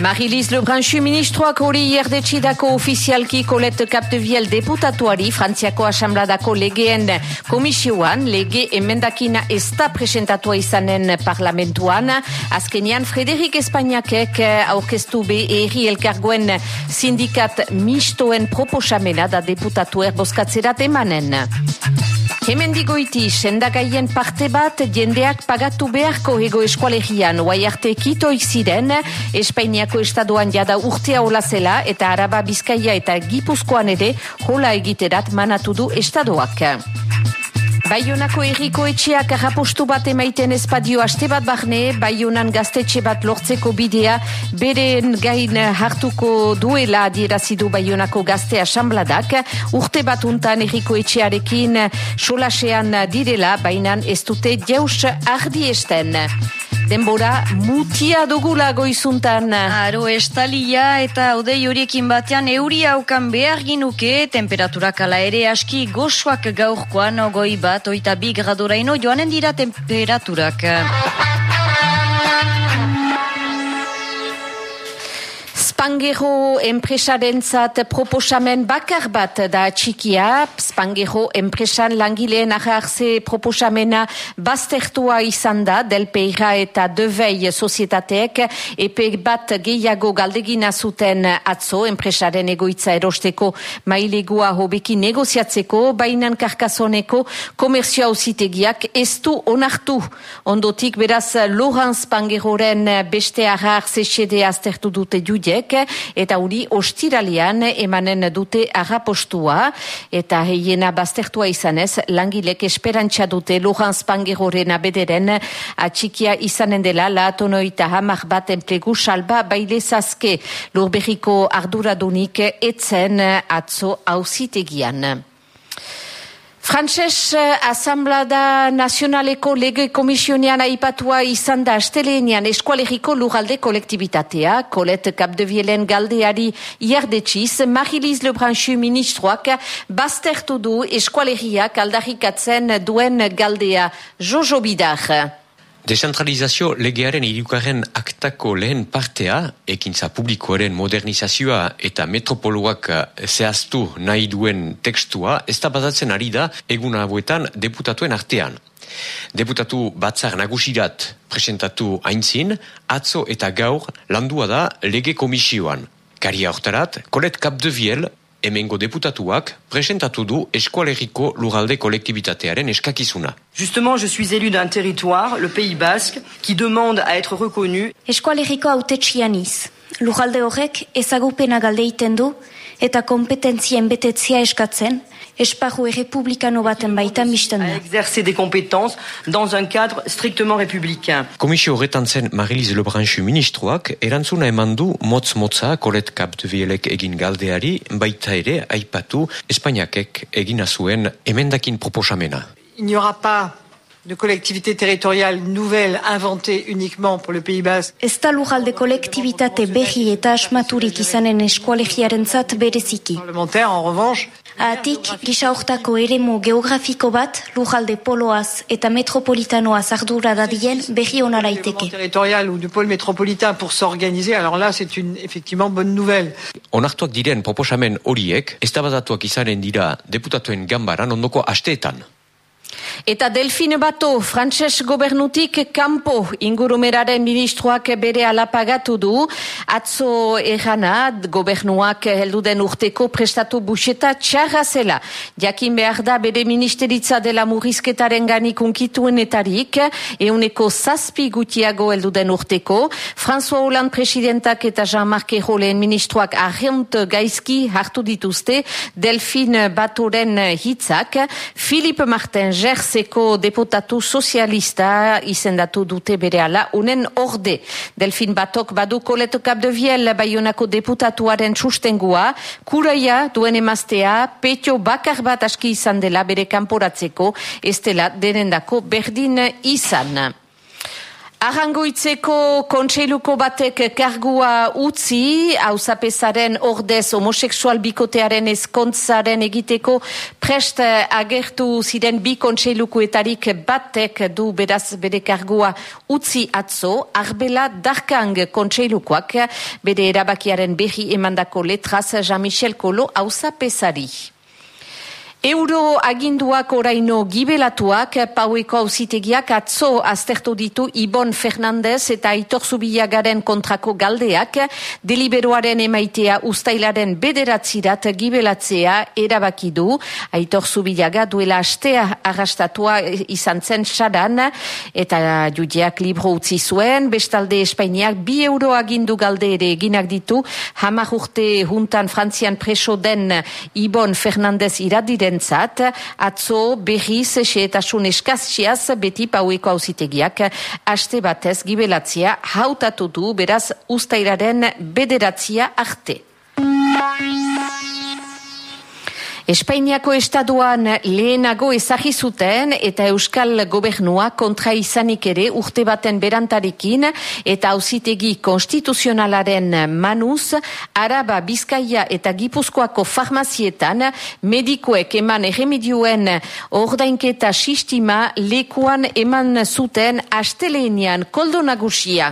Marie-Lise Lebranchu ministroak hori ierdetxidako ofizialki kolet kapteviel deputatuari Frantziako asambladako legeen komisioan, lege emendakina ez da presentatua izanen parlamentuan. Azkenian, Frederik Espainiakek aurkeztu be erri elkargoen sindikat mistoen proposamena da deputatuer boskatzerat emanen. Hemen digoiti, sendagaien parte bat jendeak pagatu beharko ego eskualegian oai arte kitoik ziren, Espainiako estadoan jada urtea hola zela eta araba bizkaia eta gipuzkoan ere hola egiterat manatu du estadoak. Baionako erriko etxeak rapostu bat emaiten espadio aste bat barne, Baionan gaztetxe bat lortzeko bidea, beren gain hartuko duela adierazidu Baionako gazte asambladak, urte bat untan erriko etxearekin solasean direla, bainan ez dute jaus ardi esten. Denbora mutia dugula goizuntan. Aro estalia eta odei horiekin batean euri haukan behar ginuke, temperaturak ala ere aski goxuak gaurkoan goi bat, oita bi gradoraino joanen dira temperaturak. Spangero enpresarentzat proposamen bakar bat da txikia. Spangero enpresan langileen aharze proposamena baztertua izan da, delpeira eta devei sozietateek, epe bat gehiago galdegina zuten atzo, enpresaren egoitza erosteko mailegua hobeki negoziatzeko, bainan karkasoneko komerzio hausitegiak ez du onartu. Ondotik beraz Loran Spangeroren beste aharze sede aztertu dute judek, eta hori ostiralian emanen dute agapostua eta heiena baztertua izanez langilek esperantza dute Lujan Spangeroren abederen. Atxikia izanen dela laatonoita hamar bat enplegu salba baile zazke. Lurberriko arduradunik etzen atzo hausitegian. Frantses Asamblada Nazionaleko Lege Komisionean aipatua izan da asteleenian eskualeriko lugalde kolektibitatea, kolet kapdevielen galdeari iardetxiz, Marie-Lise Lebranchu ministroak baztertu du eskualeriak aldarrikatzen duen galdea Jojo Bidar. Decentralizazio legearen irukaren aktako lehen partea, ekintza publikoaren modernizazioa eta metropoloak zehaztu nahi duen tekstua, ez da bazatzen ari da egun hauetan deputatuen artean. Deputatu batzar nagusirat presentatu haintzin, atzo eta gaur landua da lege komisioan. Karia hortarat, Kolet Kapdeviel hemengo deputatuak presentatu du eskualeriko lugalde kolektibitatearen eskakizuna. Justement, je suis élu d'un territoire, le Pays Basque, qui demande à être reconnu. Eskualeriko autetxianiz. Lugalde horrek ezagupena galdeiten du eta kompetentzien betetzia eskatzen, esparru errepublikano baten baita misten da. exercer des compétences dans un cadre strictement républicain. Komisio horretan zen Marilise Lebranchu ministroak erantzuna eman du motz-motza kolet kapdevielek egin galdeari baita ere aipatu Espainiakek egina zuen emendakin proposamena. Il n'y aura pas de collectivité territoriale nouvelle inventée uniquement pour le Pays Basque. Ez da lujalde kolektibitate berri eta asmaturik izanen eskualegiaren zat bereziki. Parlementaire, en revanche, Atik, gisa hortako eremu geografiko bat, lujalde poloaz eta metropolitanoaz ardura dadien berri onaraiteke. territorial ou du pôle métropolitain pour s'organiser, alors là, c'est une effectivement bonne nouvelle. Onartuak diren proposamen horiek, eztabadatuak izanen dira deputatuen gambaran ondoko asteetan. Eta Delfine Bato, frantses gobernutik kanpo ingurumeraren ministroak bere alapagatu du, atzo erana gobernuak helduden urteko prestatu buseta txarra zela. Jakin behar da bere ministeritza dela murrizketaren ganik unkituenetarik, euneko zazpi gutiago helduden urteko. François Hollande presidentak eta Jean-Marc Erolen ministroak ahent gaizki hartu dituzte Delfine Batoren hitzak. Philippe Martin Jerseko deputatu sozialista izendatu dute bere ala, unen orde. Delfin batok badu koleto kapdeviel baionako deputatuaren sustengua, kuraia duen emaztea, petio bakar bat aski izan dela bere kanporatzeko, ez dela denendako berdin izan. Arrangoitzeko kontseiluko batek kargua utzi, hauzapezaren ordez homoseksual bikotearen ezkontzaren egiteko prest agertu ziren bi kontseilukoetarik batek du beraz bere kargua utzi atzo, arbela darkang kontseilukoak bere erabakiaren berri emandako letraz Jean-Michel Kolo hauzapezari. Euro aginduak oraino gibelatuak, paueko auzitegiak atzo aztertu ditu Ibon Fernandez eta Aitor Zubilagaren kontrako galdeak, deliberoaren emaitea ustailaren bederatzirat gibelatzea erabakidu. Aitor Zubilaga duela astea arrastatua izan zen saran, eta judiak libro utzi zuen, bestalde Espainiak bi euro agindu galde ere eginak ditu, hamar urte juntan Frantzian preso den Ibon Fernandez iradiren entzat, atzo berriz xeetasun eskaziaz beti paueko hauzitegiak haste batez gibelatzia hautatu du beraz ustairaren bederatzia arte. Espainiako estaduan lehenago ezagi zuten eta Euskal Gobernua kontra izanik ere urte baten berantarekin eta auzitegi konstituzionalaren manuz Araba, Bizkaia eta Gipuzkoako farmazietan medikoek eman erremedioen ordainketa sistima lekuan eman zuten asteleenian koldo nagusia.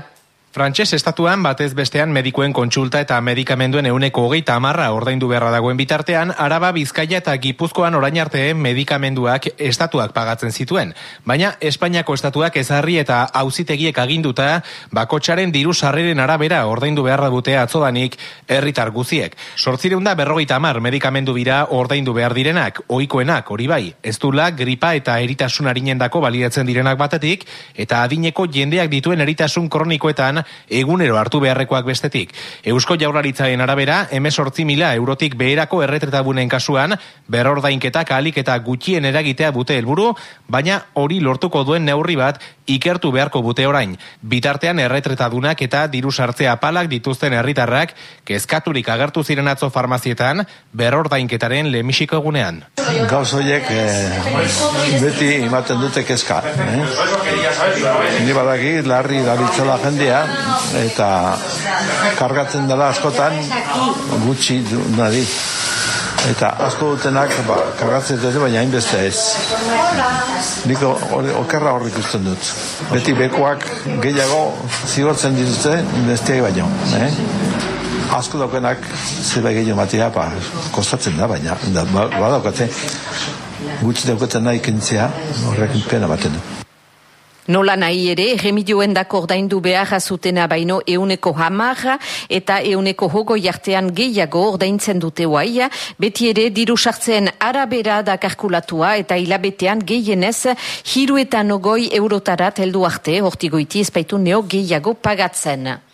Frantses estatuan batez bestean medikuen kontsulta eta medikamenduen euneko hogeita amarra ordaindu beharra dagoen bitartean, Araba, Bizkaia eta Gipuzkoan orain arte medikamenduak estatuak pagatzen zituen. Baina Espainiako estatuak ezarri eta auzitegiek aginduta bakotxaren diru sarreren arabera ordaindu beharra dute atzodanik herritar guziek. Sortzireun da berrogeita amar medikamendu bira ordaindu behar direnak, ohikoenak hori bai, ez dula gripa eta eritasun harinendako baliatzen direnak batetik, eta adineko jendeak dituen eritasun kronikoetan egunero hartu beharrekoak bestetik. Eusko jaurlaritzaren arabera, emesortzi mila eurotik beherako erretretabunen kasuan, berordainketak alik eta gutxien eragitea bute helburu, baina hori lortuko duen neurri bat ikertu beharko bute orain. Bitartean erretretadunak eta diru sartzea apalak dituzten herritarrak kezkaturik agertu ziren atzo farmazietan berordainketaren lemisiko egunean. Gauz horiek eh, beti ematen dute kezka. Eh? Ni badaki larri dabitzela jendea eta kargatzen dela askotan gutxi nadi eta asko dutenak ba, kargatzen dute baina hainbeste ez. Niko okerra horrik usten dut. Beti bekoak gehiago zigortzen dituzte bestiak baino eh? asko daukenak zebe gehiago matia ba, kostatzen da baina da, ba, badaukate gutxi daukatzen nahi kentzea horrekin pena baten du Nola nahi ere, remidioen dako ordaindu behar zutena baino euneko hamarra eta euneko hogo jartean gehiago ordaintzen dute guai. Beti ere, diru sartzen arabera da karkulatua eta hilabetean gehienez hiru eta nogoi eurotarat heldu arte, hortigoiti ezpaitu neo gehiago pagatzen.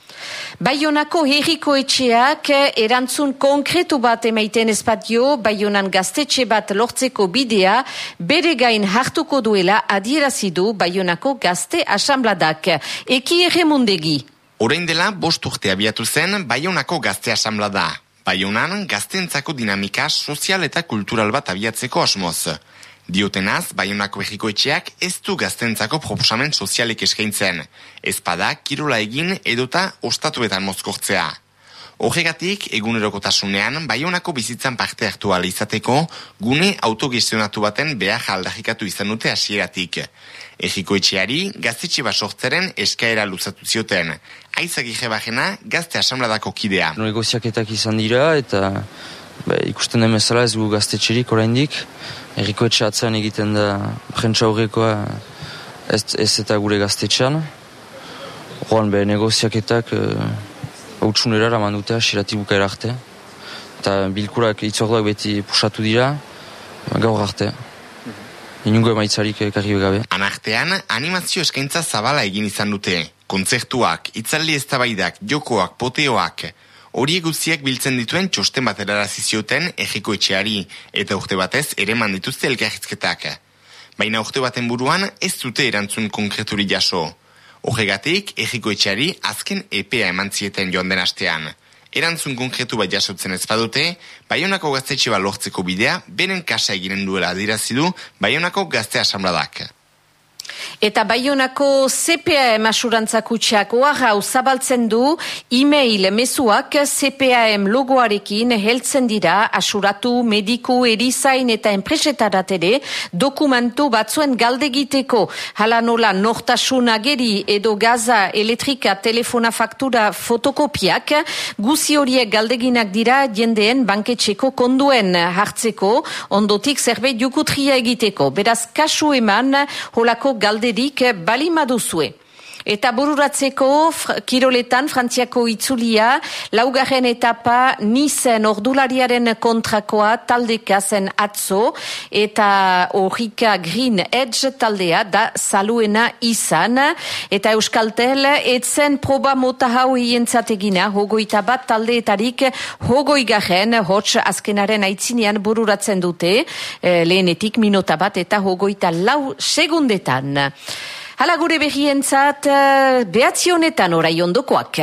Baionako herriko etxeak erantzun konkretu bat emaiten ezpatio, Baionan gaztetxe bat lortzeko bidea, bere gain hartuko duela adierazidu Baionako gazte asambladak. Eki ere mundegi. Horein dela, bost urte abiatu zen Baionako gazte asamblada. Baionan gaztentzako dinamika sozial eta kultural bat abiatzeko asmoz. Diotenaz, Baionako etxeak ez du gaztentzako proposamen sozialik eskaintzen. Ez pada, kirola egin edota ostatuetan mozkortzea. Horregatik, egunerokotasunean, Baionako bizitzan parte hartu izateko, gune autogestionatu baten behar aldarrikatu izan dute hasieratik. Egiko etxeari, gaztetxe basortzaren eskaera luzatu zioten. Aizak bajena, gazte asamladako kidea. Negoziaketak izan dira eta ba, ikusten demezala ez gu gaztetxerik oraindik. Eriko etxeatzean egiten da prentsa horrekoa ez, ez eta gure gaztetxean. Joan be negoziaketak uh, utxunera raman dute asirati buka erarte. Eta bilkurak itzorduak beti pusatu dira gaur arte. Inungo emaitzarik ekarri gabe. Anartean, animazio eskaintza zabala egin izan dute. Kontzertuak, itzaldi eztabaidak, jokoak, poteoak, hori guztiak biltzen dituen txosten bat zioten egiko etxeari, eta urte batez ere mandituzte elkarrizketak. Baina urte baten buruan ez dute erantzun konkreturi jaso. Horregatik, egiko etxeari azken EPA eman zieten joan den astean. Erantzun konkretu bat jasotzen ez badute, Baionako gaztetxe lortzeko bidea, beren kasa eginen duela adirazidu Baionako gazte asambladak. Eta baionako CPAM asurantzakutxak oaga zabaltzen du e-mail mezuak CPAM logoarekin heltzen dira asuratu, mediku, erizain eta enpresetarat ere dokumentu batzuen galdegiteko. Hala nola nortasun ageri edo gaza, elektrika, telefona faktura, fotokopiak guzi horiek galdeginak dira jendeen banketxeko konduen hartzeko ondotik zerbait jukutria egiteko. Beraz, kasu eman holako galderik balimaduzue. Eta bururatzeko kiroletan frantziako itzulia laugarren etapa nizen ordulariaren kontrakoa taldeka zen atzo. Eta horrika Green Edge taldea da saluena izan. Eta Euskaltel etzen proba mota hau hientzategina hogoita bat taldeetarik hogoi garen hots azkenaren aitzinean bururatzen dute. Eh, lehenetik minota bat eta hogoita lau segundetan. Hala gure behientzat, behatzionetan orai ondokoak.